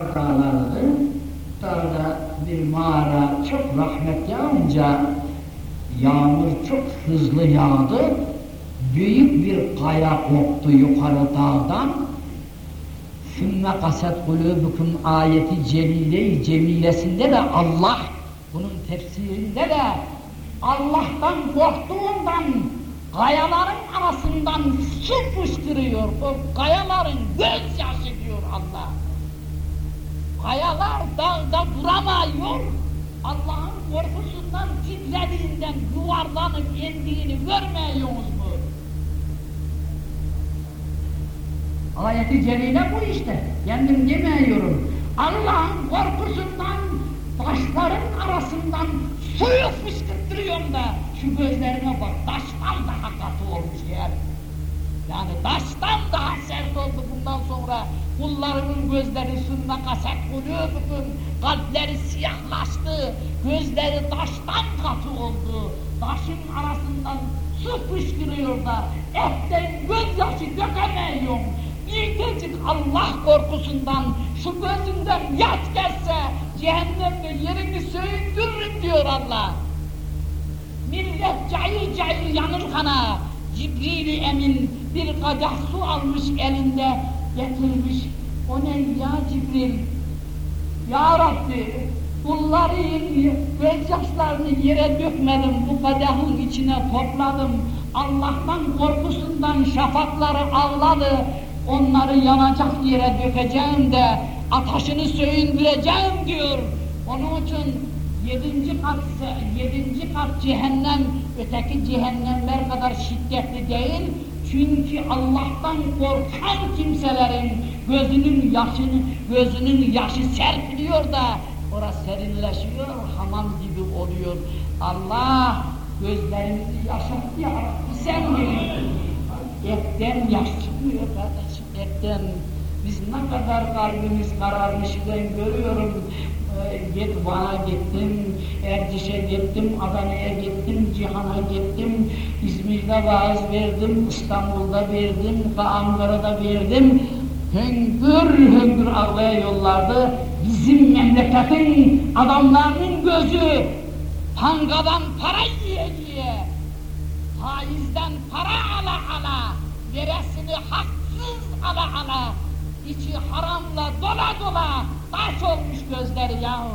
dağlardı. Dağda bir mağara çok rahmet yağınca yağmur çok hızlı yağdı. Büyük bir kaya koptu yukarı dağdan. Sümme kaset kulübüküm ayeti celile cemilesinde de Allah bunun tefsirinde de Allah'tan korktuğundan kayaların arasından su fışkırıyor. O kayaların gözyaşı diyor Allah. Kayalar dağda duramıyor. Allah'ın korkusundan titrediğinden yuvarlanıp indiğini görmüyor mu? Ayeti celile bu işte. Kendim demiyorum. Allah'ın korkusundan taşların arasından suyu fışkırttırıyorum da şu gözlerime bak taştan daha katı olmuş yer. Yani taştan daha kullarının gözleri sünne kaset kulübüküm, kalpleri siyahlaştı, gözleri taştan katı oldu. Taşın arasından su fışkırıyor da etten gözyaşı dökemiyorum. Bir Allah korkusundan şu gözünden yaş gelse cehennemde yerini söndürürüm diyor Allah. Millet cayır cayır yanır kana. Cibril-i Emin bir kadeh su almış elinde getirmiş. O ne ya Cibril? Ya Rabbi bunları gözyaşlarını yere dökmedim, bu kadehin içine topladım. Allah'tan korkusundan şafakları ağladı, onları yanacak yere dökeceğim de ateşini söndüreceğim diyor. Onun için yedinci kat, yedinci kat cehennem öteki cehennemler kadar şiddetli değil. Çünkü Allah'tan korkan kimselerin gözünün yaşını, gözünün yaşı serpiliyor da orası serinleşiyor, hamam gibi oluyor. Allah gözlerimizi yaşattı ya Rabbi sen bilin. Etten yaş çıkmıyor kardeşim, etten. Biz ne kadar kalbimiz kararmış ben görüyorum. Git Van'a gittim, Erciş'e gittim, Adana'ya gittim, Cihan'a gittim, İzmir'de vaaz verdim, İstanbul'da verdim, Ankara'da verdim. Hüngür hüngür ağlaya yollardı. Bizim memleketin adamlarının gözü pangadan para yiye yiye, faizden para ala ala, veresini haksız ala ala, içi haramla dola dola taş olmuş gözleri yahu.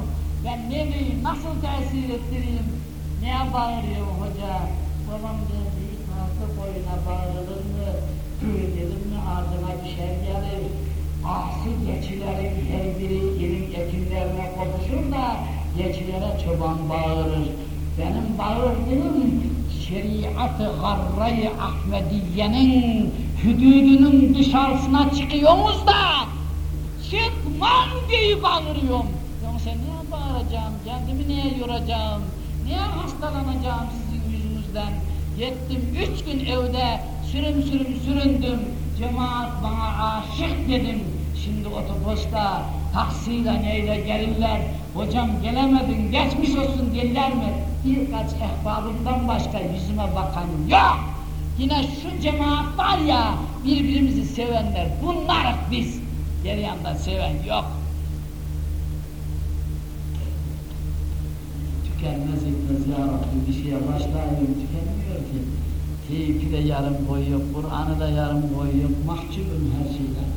Ben ne diyeyim, nasıl tesir ettireyim? Neye bağırıyor hoca? Babam dedi, itaatı boyuna bağırılır mı? Dedim mi ağzına bir şey gelir. Ahsi geçilerin her biri ilim ekinlerine konuşur da geçilere çoban bağırır. Benim bağırdığım şeriat-ı Ahmediye'nin hüdudunun dışarısına çıkıyoruz da çıkmam diye bağırıyorum. Yoksa niye bağıracağım, kendimi niye yoracağım, niye hastalanacağım sizin yüzünüzden? Gittim üç gün evde sürüm sürüm süründüm, cemaat bana aşık dedim. Şimdi otobüste, taksiyle neyle gelirler, hocam gelemedin, geçmiş olsun derler mi? Birkaç ehbabımdan başka yüzüme bakan yok. Yine şu cemaat var ya, birbirimizi sevenler, bunlar biz. Geri yandan seven yok. Tükenmez etmez ya Rabbi, bir şeye başlayalım, tükenmiyor ki. Teyfi de yarım boy yok, Kur'an'ı da yarım boy yok, mahcubum her şeyden.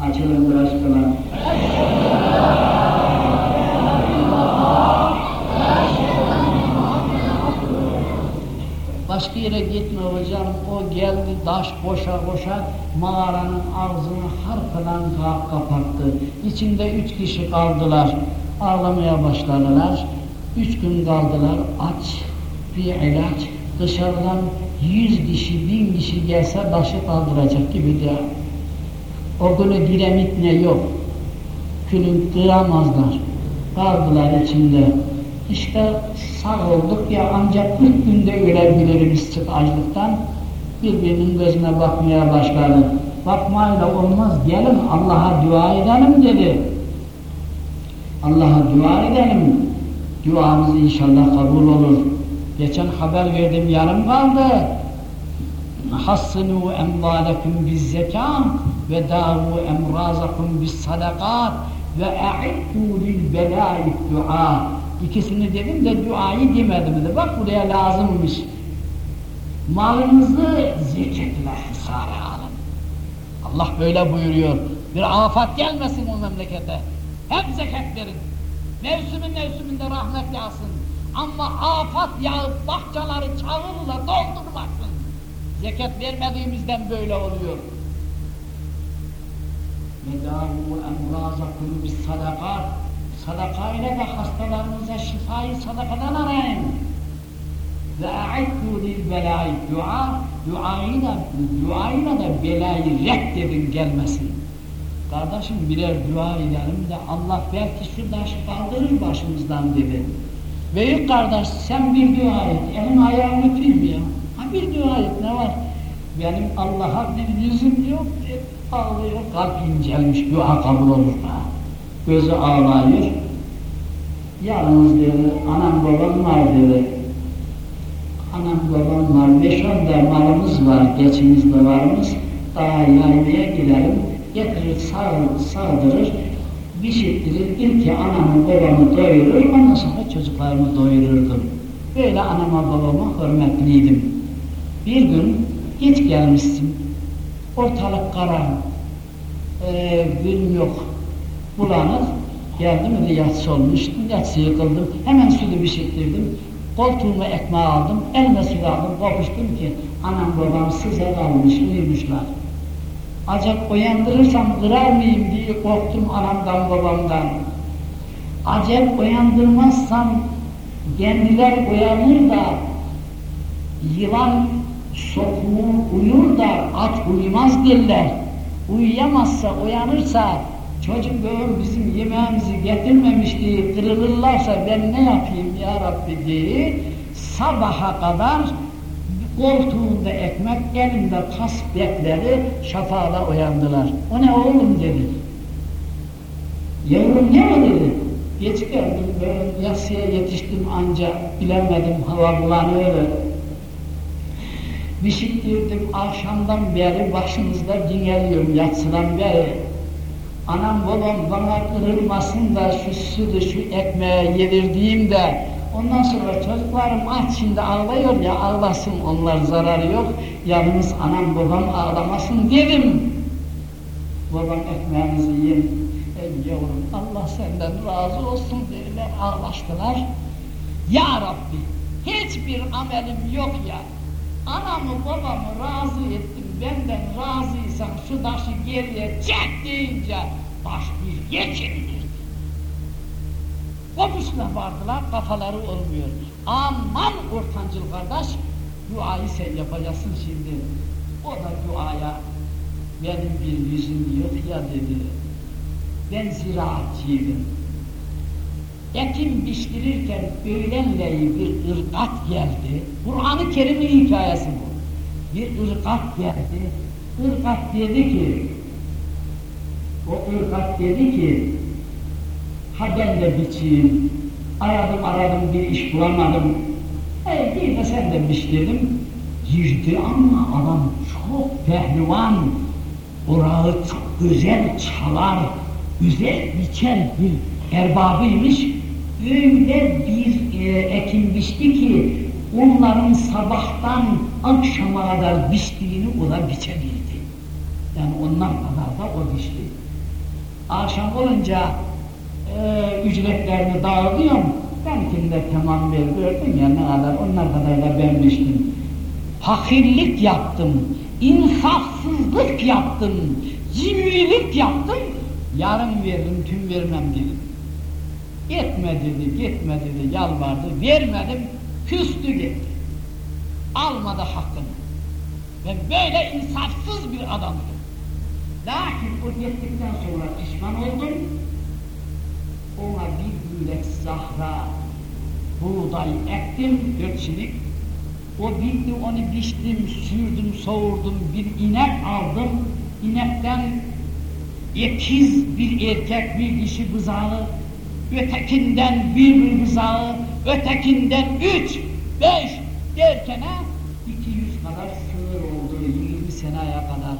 Açılın biraz Başka yere gitme hocam, o geldi taş boşa boşa mağaranın ağzını harpadan kapattı. İçinde üç kişi kaldılar, ağlamaya başladılar. Üç gün kaldılar, aç bir ilaç, dışarıdan yüz kişi, bin kişi gelse taşı kaldıracak gibi de. O günü dinamit ne yok, külün kıramazlar, kaldılar içinde. İşte sağ olduk ya ancak ilk günde ölebiliriz açlıktan. Birbirinin gözüne bakmaya başladı. Bakmayla olmaz, gelin Allah'a dua edelim dedi. Allah'a dua edelim. Duamız inşallah kabul olur. Geçen haber verdim, yarım kaldı. hassinu emvalekum biz zekat ve davu emrazakum bis sadakat ve e'iddu lil belâi dua. İkisini dedim de duayı demedim de bak buraya lazımmış. Malınızı zeketle hesara alın. Allah böyle buyuruyor. Bir afat gelmesin o memlekete. Hep zekat verin. Mevsimin mevsiminde rahmet yağsın. Ama afat yağıp bahçeleri çağırla doldurmasın. Zekat vermediğimizden böyle oluyor. Medavu emrazakum bis sadakat. Sadakayla da hastalarınıza şifayı sadakadan arayın. Ve a'iddu lil belâi dua. Duayla, duayla da belayı reddedin gelmesin. Kardeşim birer dua edelim de Allah belki şu taşı kaldırır başımızdan dedi. Büyük kardeş sen bir dua et, elim ayağımı öpeyim ya. Ha bir dua et ne var? Benim Allah'a bir yüzüm yok, ağlıyor, kalp incelmiş, dua kabul olur ha. Gözü ağlıyor. Yalnız dedi, anam babam var dedi. Anam babam var, beş on malımız var, geçimiz de varmış. Daha yaymaya gidelim, getirir, sağ, sağdırır, pişirtirir, ilki anamı babamı doyurur, ondan sonra çocuklarımı doyururdum. Böyle anama babama hürmetliydim. Bir gün geç gelmişsin, ortalık karan, ee, gün yok, bulanık, geldim öyle yatsı olmuş, yatsıyı kıldım, hemen sütü pişirttirdim, koltuğuma ekmeği aldım, elime sütü aldım, kopuştum ki anam babam size kalmış, uyumuşlar. Acaba uyandırırsam kırar mıyım diye korktum anamdan babamdan. Acaba uyandırmazsam kendiler uyanır da yılan sokumu uyur da at uyumaz derler. Uyuyamazsa, uyanırsa çocuk böyle bizim yemeğimizi getirmemiş diye kırılırlarsa ben ne yapayım ya Rabbi diye sabaha kadar koltuğunda ekmek, elinde tas bekleri şafağla uyandılar. O ne oğlum dedi. Yavrum ne o dedi. Geç geldim böyle yasıya yetiştim anca bilemedim hava bulanıyor. Bişiktirdim akşamdan beri başımızda dinleniyorum yatsıdan beri. Anam babam bana kırılmasın da şu sütü şu ekmeği yedirdiğimde ondan sonra çocuklarım aç şimdi ağlıyor ya ağlasın onlar zararı yok. Yalnız anam babam ağlamasın dedim. Babam ekmeğimizi yiyin. Ey yavrum Allah senden razı olsun dediler ağlaştılar. Ya Rabbi hiçbir amelim yok ya. Anamı babamı razı ettim benden razıysan şu taşı geriye çek deyince taş bir geçindir. Komşuna vardılar, kafaları olmuyor. Aman ortancıl kardeş, duayı sen yapacaksın şimdi. O da duaya, benim bir yüzüm yok ya dedi. Ben ziraatçıydım. Ekim biçtirirken öğlenleyi bir ırgat geldi. Kur'an-ı Kerim'in hikayesi bu. Bir ırgat geldi. Irgat dedi ki, o ırgat dedi ki, ha ben de biçeyim, aradım aradım bir iş bulamadım, e, bir de sen de biç dedim. Girdi ama adam çok pehlivan, orağı çok güzel çalar, güzel biçer bir erbabıymış. Öyle bir e, ekim biçti ki, onların sabahtan akşama kadar biçtiğini o da biçebildi. Yani onlar kadar da o biçti. Akşam olunca e, ücretlerini dağıtıyorum. Benimkini de tamam verdim ya ne kadar onlar kadar da ben biçtim. Fakirlik yaptım, insafsızlık yaptım, cimrilik yaptım, yarın veririm, tüm vermem dedim. Gitme dedi, gitme dedi, yalvardı, vermedim, küstü gitti. Almadı hakkını. Ben böyle insafsız bir adamdım. Lakin o gittikten sonra pişman oldum. Ona bir gülek zahra, buğday ektim, dörtçilik. O bitti, onu biçtim, sürdüm, soğurdum, bir inek aldım. İnekten ikiz bir erkek, bir dişi buzağı, ötekinden bir buzağı, ötekinden üç, beş ha, 200 kadar sığır oldu seneye kadar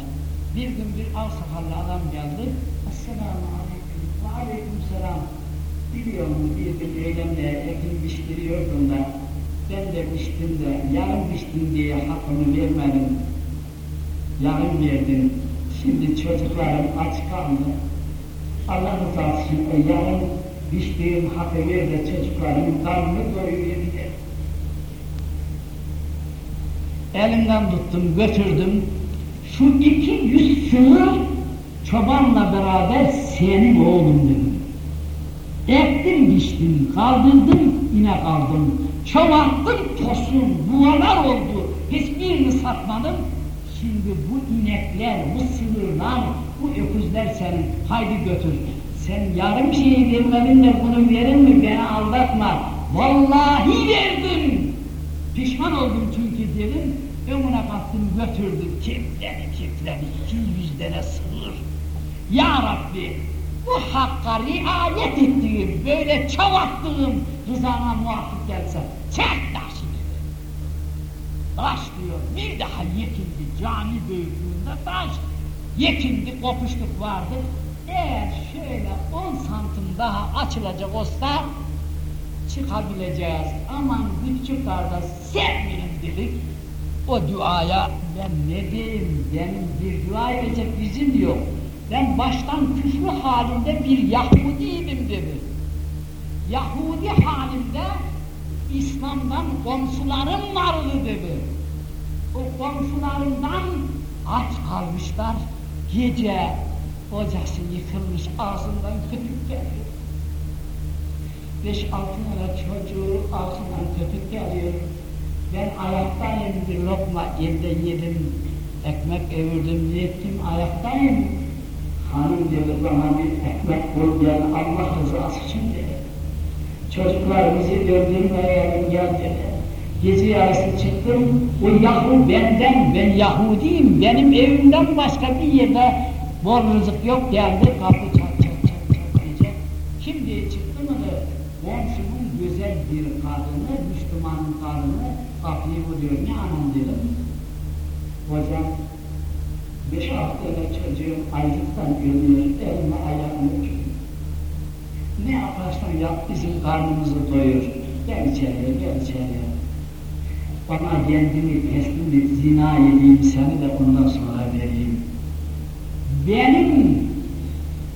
bir gün bir av sakallı adam geldi. Esselamu aleyküm ve aleyküm selam. Biliyor musun bir gün eylemde ekim biçtiriyordum da ben de biçtim de yarım biçtim diye hakkını vermedim. Yarım verdim. Şimdi çocuklarım aç kaldı. Allah rızası için o yarım biçtiğim hakkı ver de çocuklarımın karnını doyurabilir. Elimden tuttum, götürdüm. Şu iki yüz sığır çobanla beraber senin oğlum dedim. Ektim, biçtim, kaldırdım, yine kaldım. Çoğalttım, tosun, buğalar oldu. Hiçbirini satmadım. Şimdi bu inekler, bu sığırlar, bu öküzler senin. Haydi götür. Sen yarım şeyi vermedin de bunu verir mi? Beni aldatma. Vallahi verdim. Pişman oldum çünkü dedim. Önüne baktım götürdüm. Kitledi kitledi. iki yüz sığır. Ya Rabbi bu hakka riayet ettiğim, böyle çavattığım rızana muvaffak gelse çek taşı dedi. Taş diyor, bir daha yekindi cami büyüklüğünde taş. Yekindi, kopuşluk vardı. Eğer şöyle on santim daha açılacak olsa çıkabileceğiz. Aman küçük kardeş sevmeyin dedik. O duaya ben ne diyeyim, benim bir dua edecek yüzüm yok. Ben baştan küfrü halinde bir Yahudiydim dedi. Yahudi halinde İslam'dan komşularım vardı dedi. O komşularından aç kalmışlar. Gece ocası yıkılmış ağzından köpük geliyor. Beş altı tane çocuğu ağzından köpük geliyor. Ben ayaktayım bir lokma elde yedim. Ekmek evirdim, yettim ayaktayım. Hanım dedi bana bir ekmek bul gel Allah rızası için dedi. Çocuklar bizi döndürmeye gel dedi. Gece yarısı çıktım, o Yahu benden, ben Yahudiyim, benim evimden başka bir yerde bol rızık yok geldi, kapı çat çat çat çat diyecek. Şimdi çıktı mı da komşumun güzel bir kadını, Müslümanın kadını kapıyı vuruyor, ne anam dedim. Hocam, beş haftada çocuğum aylıktan ölüyor, elime ayağımı öpüyor. Ne yaparsan yap bizim karnımızı doyur. Gel içeriye, gel içeriye. Bana kendini teslim et, zina edeyim, seni de ondan sonra vereyim. Benim,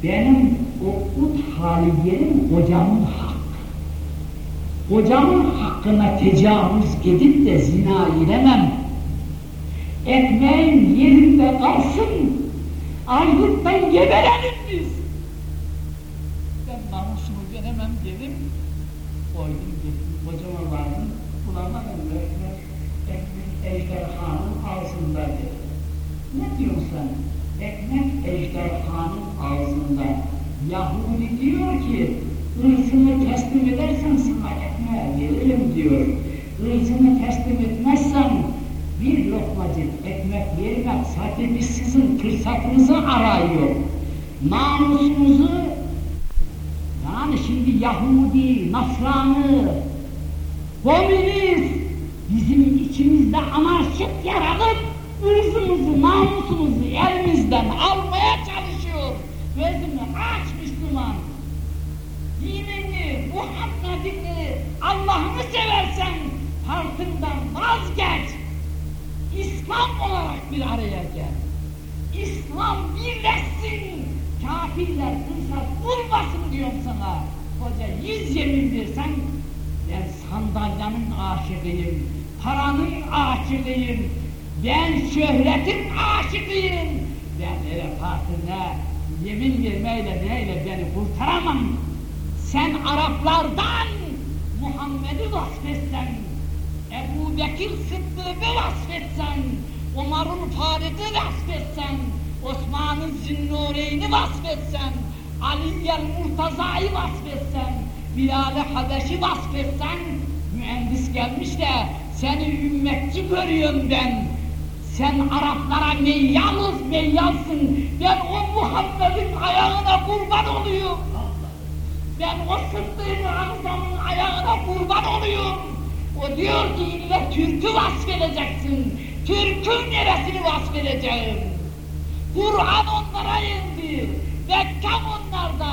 benim o ut haliyelim kocamın hakkı. Kocamın hakkına tecavüz edip de zina edemem. Ekmeğin yerinde kalsın, ayrılıktan geberelim biz. Ben namusumu veremem dedim, koydum gittim, kocama vardım, bulamadım ekmek, ekmek ejderhanın ağzında dedi. Ne diyorsun sen? Ekmek ejderhanın ağzında. Yahudi diyor ki, ırzını teslim edersen ekmeği veririm diyor. Irzını teslim etmezsen bir lokmacık ekmek vermek sadece biz sizin fırsatınızı arıyor. Namusumuzu yani şimdi Yahudi, Nasranı, komünist bizim içimizde anarşik yaratıp ırzımızı, namusumuzu elimizden almaya çalışıyor. Gözünü Dinini, Muhammed'ini, Allah'ını seversen farkından vazgeç. İslam olarak bir araya gel. İslam birleşsin. Kafirler fırsat bulmasın diyorum sana. Hoca yüz yemin versen ben sandalyanın aşıkıyım, paranın aşıkıyım, ben şöhretin aşıkıyım. Ben öyle partine yemin vermeyle neyle beni kurtaramam. Sen Araplardan Muhammed'i vasfetsen, Ebu Bekir Sıddık'ı vasfetsen, Umar'ın Farid'i vasfetsen, Osman'ın Zünnureyn'i vasfetsen, Ali'yel Murtaza'yı vasfetsen, Bilal-i Habeş'i vasfetsen, mühendis gelmiş de seni ümmetçi görüyorum ben. Sen Araplara meyyalız meyyalsın. Ben o Muhammed'in ayağına kurban oluyorum. Ben o Sıddık'ın Hamza'nın ayağına kurban oluyorum. O diyor ki ille Türk'ü vasfedeceksin. Türk'ün neresini vasfedeceğim? Kur'an onlara indi, Mekke onlarda,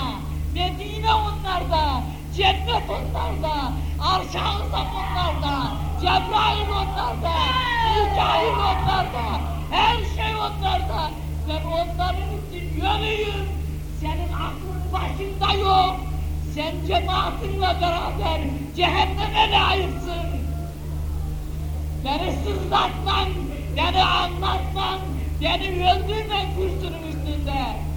Medine onlarda, cennet onlarda, arş-ı azam onlarda, Cebrail onlarda, Mikail onlarda, her şey onlarda. Ben onların için yönüyüm. Senin aklın başında yok. Sen cemaatinle beraber cehenneme layıksın. Beni sızlatman, beni anlatman, beni öldürmen kürsünün üstünde.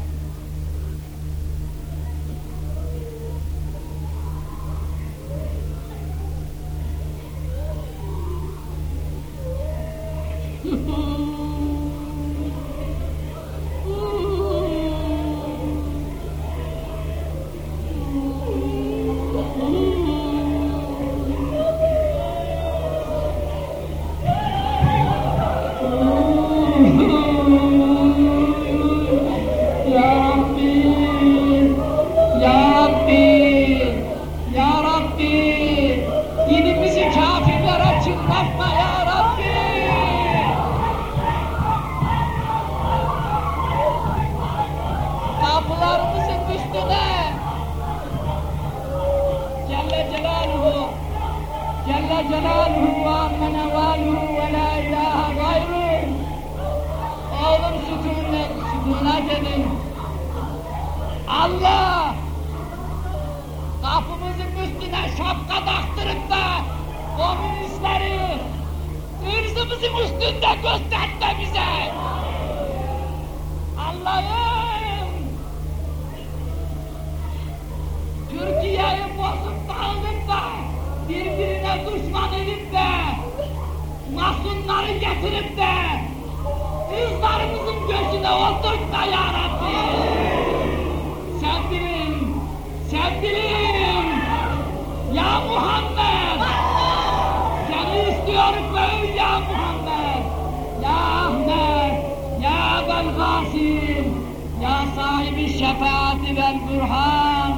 Şefaati vel burhan!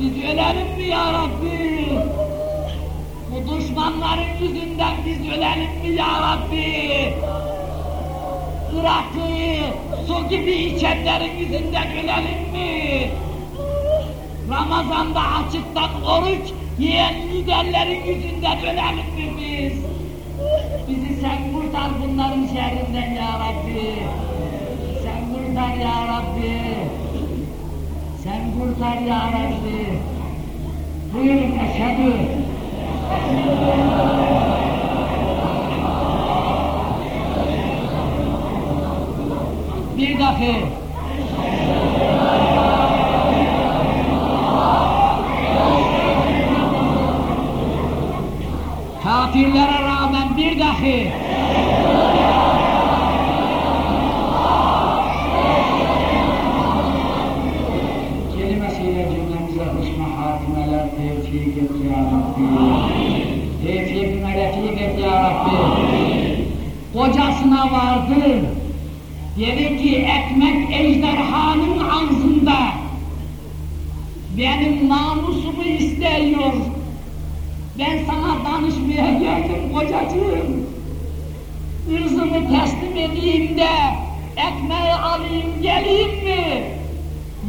Biz ölelim mi ya Rabbi? Bu düşmanların yüzünden biz ölelim mi ya Rabbi? Irak'ı su gibi içenlerin yüzünden ölelim mi? Ramazan'da açıktan oruç yiyen liderlerin yüzünden ölelim mi biz? Bizi sen kurtar bunların şerrinden ya Rabbi. Sen kurtar ya Rabbi. Sen kurtar ya Rabbi. Buyurun eşhedü. Bir dakika. Kafirlere rağmen bir dahi kelimesiyle cümlemize husna hatimeler tevfik et ya Rabbi. Tevfikine refik et ya Rabbi. Kocasına vardı. Dedi ki ekmek ejderhanın ağzında. Benim namusumu istiyor. Ben sana danışmaya kocacığım. Irzımı teslim edeyim de ekmeği alayım geleyim mi?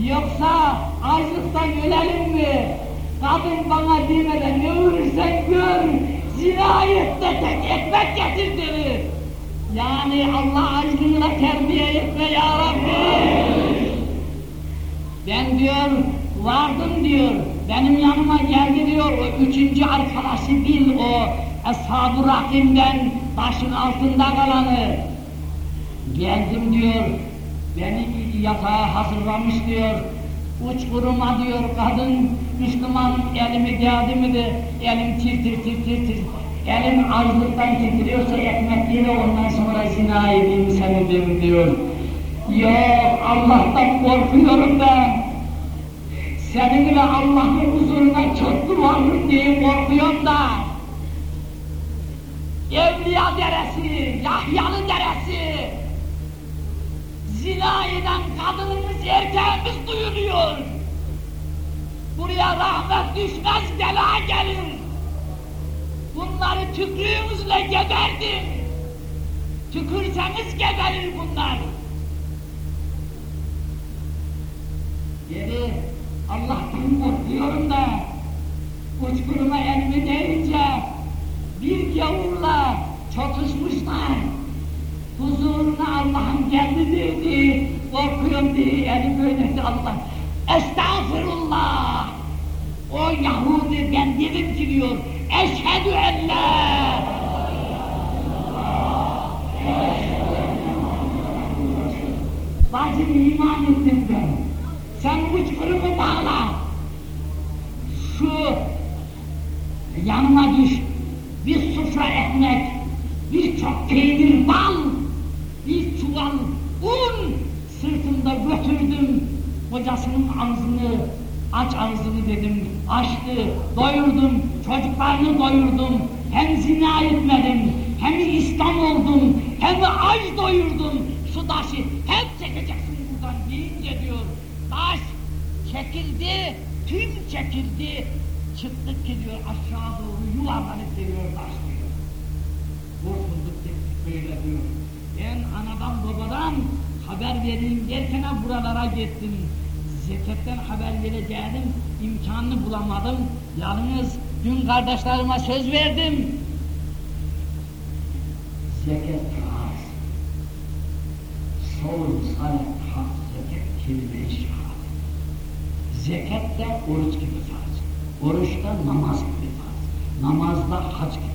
Yoksa açlıktan ölelim mi? Kadın bana demeden ne ölürsen gör, zina et de tek ekmek getir. Yani Allah aşkına terbiye etme ya Rabbi. Ben diyor, vardım diyor, benim yanıma geldi diyor, o üçüncü arkadaşı bil o Ashab-ı Rakim'den taşın altında kalanı. Geldim diyor, beni yatağa hazırlamış diyor, uç kuruma diyor kadın, Müslüman elimi geldi mi de elim tir tir tir tir. Elim açlıktan titriyorsa ekmek yine ondan sonra zina edeyim sebebim diyor. Yok Allah'tan korkuyorum ben. Seninle Allah'ın huzuruna çok duvarlık diye korkuyorum da. Evliya deresi, Yahya'nın deresi. Zina eden kadınımız, erkeğimiz duyuluyor. Buraya rahmet düşmez, bela gelir. Bunları tükrüğümüzle geberdim. Tükürseniz geberir bunlar. Geri Allah'tan korkuyorum da uçkuruma elimi değince bir gavurla çatışmışlar. Huzuruna Allah'ım geldi dedi, korkuyorum diye eli böyle Allah. Estağfurullah! O Yahudi ben dedim ki diyor, eşhedü en Bacım iman ettim ben. Sen uçkurumu bağla. Şu yanıma düş. Bir sufra ekmek, çok peynir bal, bir çuval un sırtımda götürdüm. Kocasının ağzını, aç ağzını dedim, açtı, doyurdum, çocuklarını doyurdum. Hem zina etmedim, hem İslam oldum, hem aç doyurdum. Şu taşı hep çekeceksin buradan deyince diyor. Taş çekildi, tüm çekildi. Çıktık ki diyor aşağı doğru yuvarlanıp geliyor taş diyor. Gittik böyle diyor. Ben anadan babadan haber vereyim derken buralara gittim. Zeketten haber vereceğim, imkanını bulamadım. Yalnız dün kardeşlerime söz verdim. Zekat farz. Sol, salat, hak, zekat, kelime-i şehadet. Zekat da oruç gibi farz. Oruçta namaz gibi farz. Namazda hac gibi.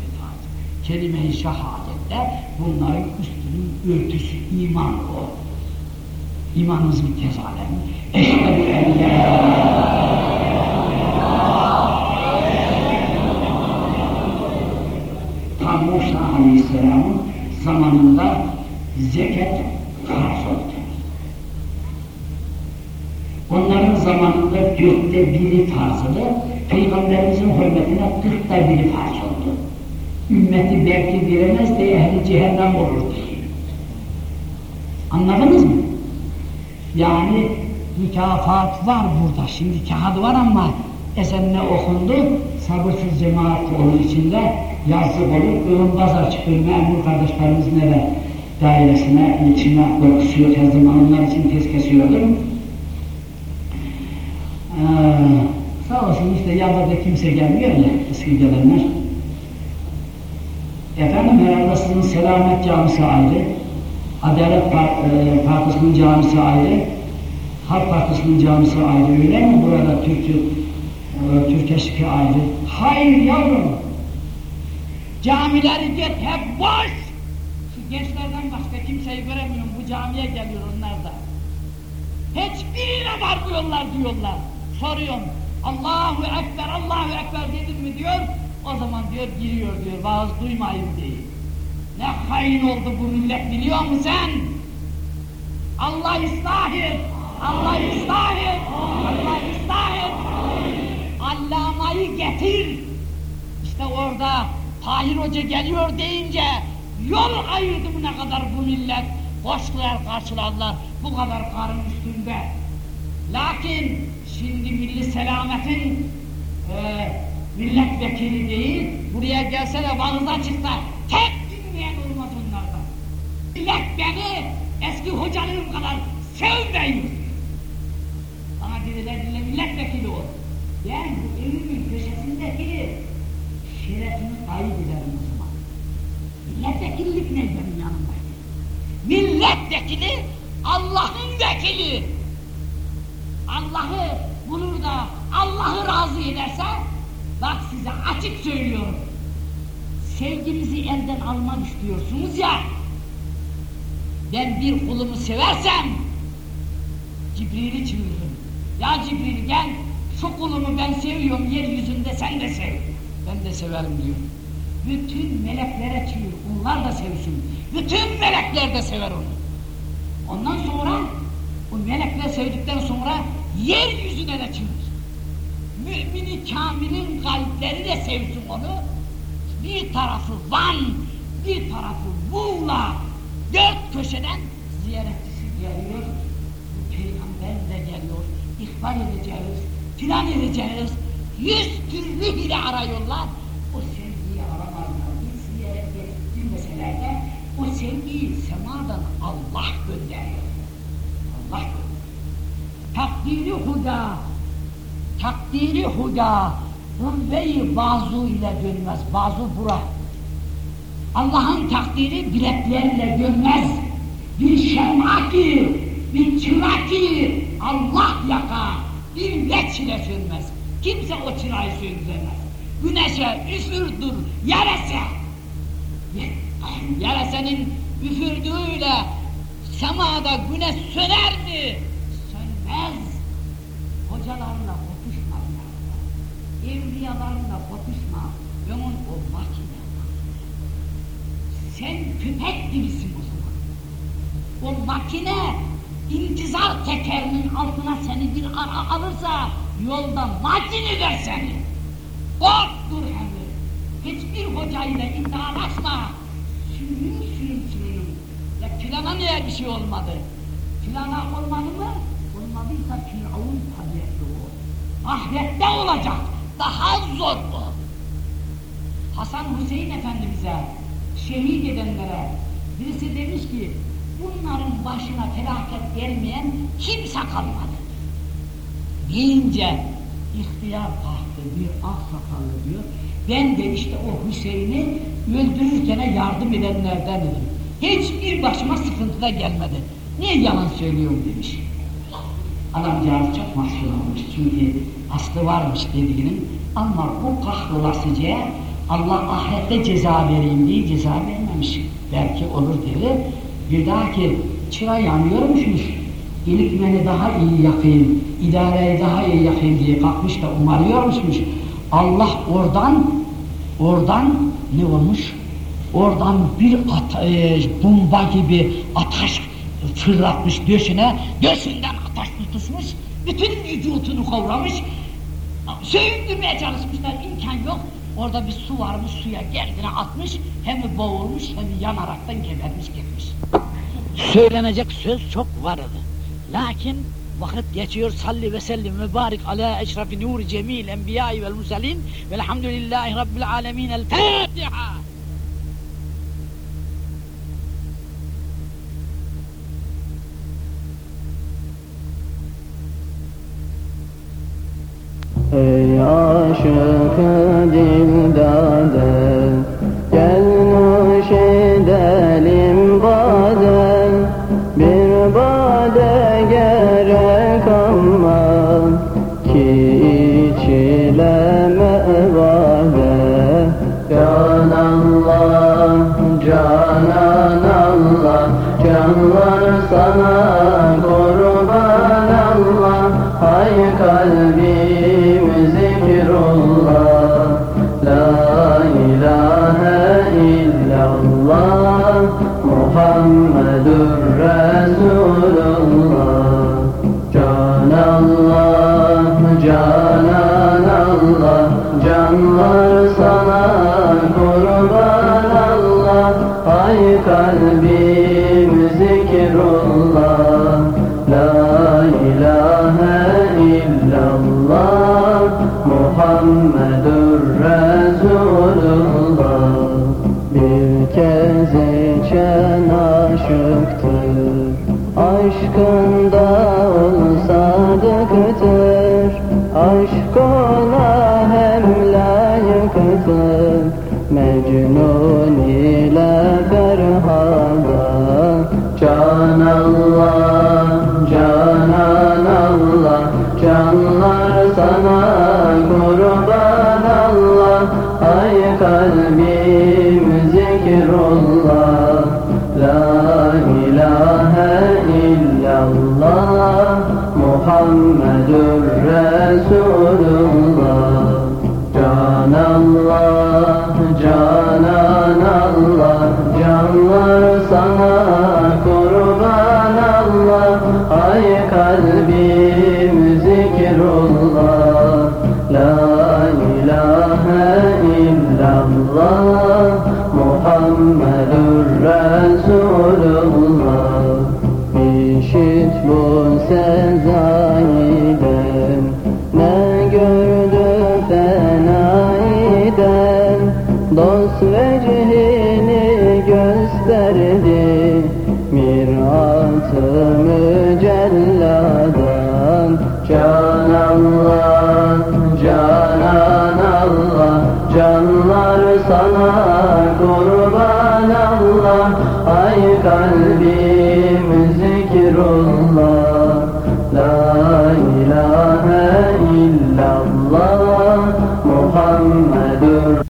Kelime-i şehadette bunların üstünün örtüsü iman o. İmanınızı bir kez alem. Eşhedü en la Tam Musa Aleyhisselam'ın zamanında zekat farz oldu. Onların zamanında dörtte biri farzdı, Peygamberimizin hürmetine kırkta biri farz oldu. Ümmeti belki veremez de ehli cehennem olur. Anladınız mı? Yani mükafat var burada, şimdi kağıdı var ama esenle okundu, sabırsız cemaat onun içinde yazık olur, ığın pazar çıkıyor, memur kardeşlerimiz nere dairesine, içine korkusuyor, her zaman onlar için tez kesiyordum. Ee, sağ olsun işte yanlarda kimse gelmiyor ya eski gelenler. Efendim herhalde sizin Selamet Camisi ayrı, Adalet e, Partisi'nin camisi ayrı, Halk Partisi'nin camisi ayrı öyle mi? Burada Türk'ü, e, Türk eşki ayrı. Hayır yavrum! Camileri git hep boş! Şu gençlerden başka kimseyi göremiyorum, bu camiye geliyor onlar da. Hiçbirine varmıyorlar diyorlar. Soruyorum, Allahu Ekber, Allahu Ekber dedim mi diyor, o zaman diyor giriyor diyor, vaaz duymayın diye. Ne hain oldu bu millet biliyor musun sen? Allah ıslah et, Allah ıslah et, Allah ıslah et. Allamayı getir. İşte orada Tahir Hoca geliyor deyince yol ayırdı mı ne kadar bu millet. Koştular karşıladılar bu kadar karın üstünde. Lakin şimdi Milli Selamet'in e, milletvekili değil, buraya gelse de vaazda çıksa tek dinleyen olmaz onlardan. Millet beni eski hocalarım kadar sevmeyin. Bana dediler dinle milletvekili ol. Ben bu evimin köşesindeki şerefimi kayıp ederim o zaman. Milletvekillik ne benim yanımdaki? Milletvekili Allah'ın vekili. Allah'ı bulur da Allah'ı razı ederse bak size açık söylüyorum. Sevginizi elden almak istiyorsunuz ya ben bir kulumu seversem Cibril'i çığırırım. Ya Cibril gel şu kulumu ben seviyorum yeryüzünde sen de sev. Ben de severim diyor. Bütün meleklere çığır, onlar da sevsin. Bütün melekler de sever onu. Ondan sonra o melekler sevdikten sonra yeryüzüne de çığır. Mümini kamilin kalpleri de sevsin onu. Bir tarafı Van, bir tarafı Muğla, dört köşeden ziyaretçisi geliyor. Peygamber de geliyor. İhbar edeceğiz, filan edeceğiz. Yüz türlü hile arıyorlar. O sevgiyi aramazlar. Biz ziyaret ettiğim meselede O sevgiyi semadan Allah gönderiyor. Allah gönderiyor. Takdiri huda, takdiri huda, kuvve-i bazu ile dönmez. Bazu bura. Allah'ın takdiri bileklerle dönmez. Bir şema bir çıra Allah yaka, bir veç ile sönmez. Kimse o çırayı söndüremez. Güneşe üfürdür, yerese. Yeresenin üfürdüğüyle semada güneş söner mi? Sönmez. Hocalarla Evliyalarla kopuşma. Onun o makine. Sen köpek gibisin o zaman. O makine intizar tekerinin altına seni bir ara alırsa yolda makine ver seni. Korktur hem Hiçbir hocayla iddialaşma. Sürün sürün sürün. Ya plana niye bir şey olmadı? Plana olmadı mı? Olmadıysa Firavun tabiatı o. Ahirette olacak. Daha zor bu. Hasan Hüseyin Efendimiz'e şehit edenlere birisi demiş ki bunların başına felaket gelmeyen kimse kalmadı. Deyince ihtiyar kalktı bir ak sakallı diyor. Ben de işte o Hüseyin'i öldürürken yardım edenlerden dedim. Hiçbir başıma sıkıntı da gelmedi. Niye yalan söylüyorum demiş. Adamcağız çok mahsul olmuş çünkü aslı varmış dediğinin ama bu kahrolasıcıya Allah ahirette ceza vereyim diye ceza vermemiş. Belki olur dedi. Bir daha ki çıra yanıyormuşmuş. Gelip beni daha iyi yakayım, idareyi daha iyi yakayım diye kalkmış da umarıyormuşmuş. Allah oradan, oradan ne olmuş? Oradan bir at, e, bomba gibi ateş fırlatmış döşüne, döşünden ateş tutuşmuş, bütün vücudunu kavramış, söndürmeye çalışmışlar, imkan yok. Orada bir su varmış, suya geldine atmış, hem boğulmuş hem yanaraktan gebermiş gitmiş. Söylenecek söz çok vardı. Lakin vakit geçiyor salli ve sellim mübarek ala eşrefi nur cemil enbiyai vel muselin velhamdülillahi rabbil alemin el Fatiha. Ey aşık dildade Gel nuş edelim baden Bir bade gerek ama Ki içileme vade Can Allah, canan Allah Canlar sana kurban Allah. Hay kalbim Muhammedur Resulullah. Can Allah, canan Allah. Canlar sana kurban Allah. Hay kalbim Canlar sana